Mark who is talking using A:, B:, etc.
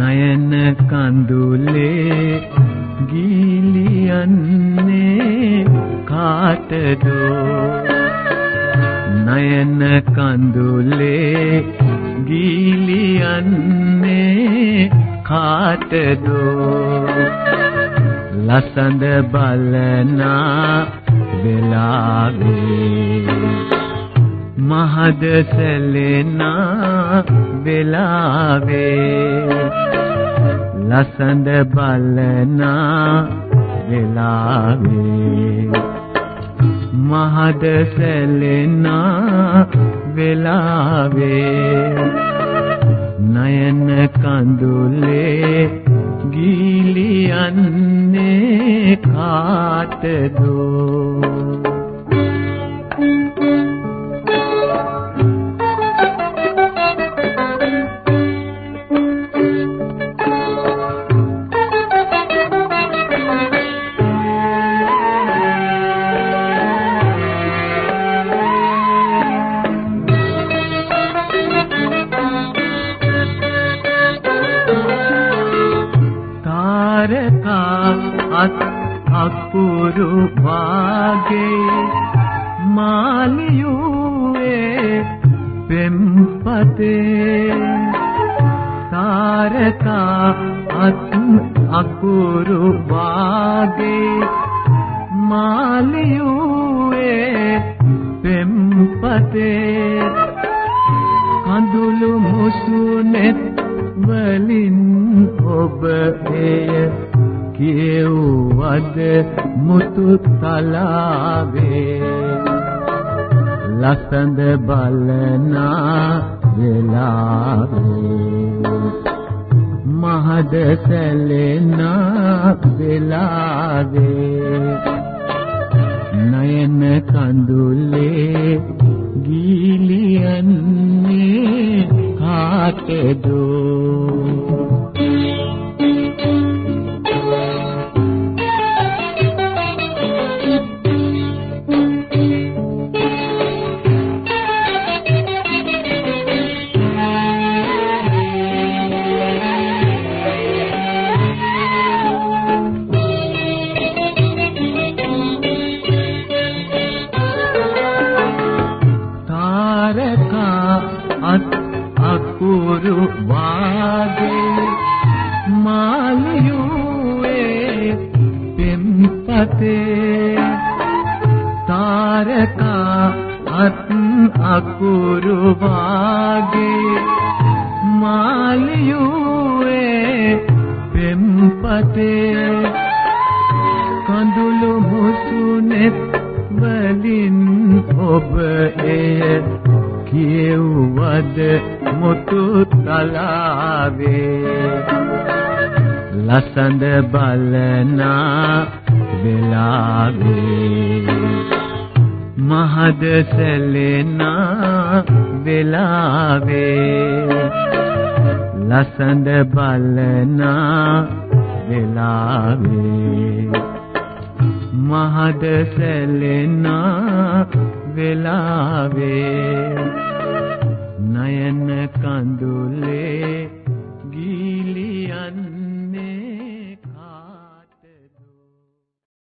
A: නයන කඳුලේ කාටද නයන කඳුලේ ගීලියන්නේ කාටද. ලසඳ බලනා වෙලාවේ. මහද සැලෙනා වෙලාවේ. ලසඳ බලනා වෙලාවේ. මහද සැලෙනා වෙලාවේ. නයන කඳුලේ ගීලියන්නේ කාටදෝ. තාරකා අත් අකුරු වාගේ මාලියුවේ පෙම්පතේ තාරකා අත් අකුරු වාගේ මාලියුවේ පෙම්පතේ කඳුළු මුසුනෙත් වලින් ඔබ එය කියවද මුතු තලාවේ? ලසඳ බලනා වෙලාවේ. මහද සැලෙනා වෙලාවේ. නයන කඳුලේ ගීලියන්නේ කාටදෝ? පෙම්පතේ තාරකා අත් අකුරු වාගේ මාලියුවේ පෙම්පතේ කඳුළු මුසුනෙත් වලින් ඔබ එය කියවද මුතු තලාවේ ලසඳ බලනා වෙලාවේ. මහද සැලෙනා වෙලාවේ. ලසඳ බලනා වෙලාවේ. මහද සැලෙනා වෙලාවේ. නයන කඳුලේ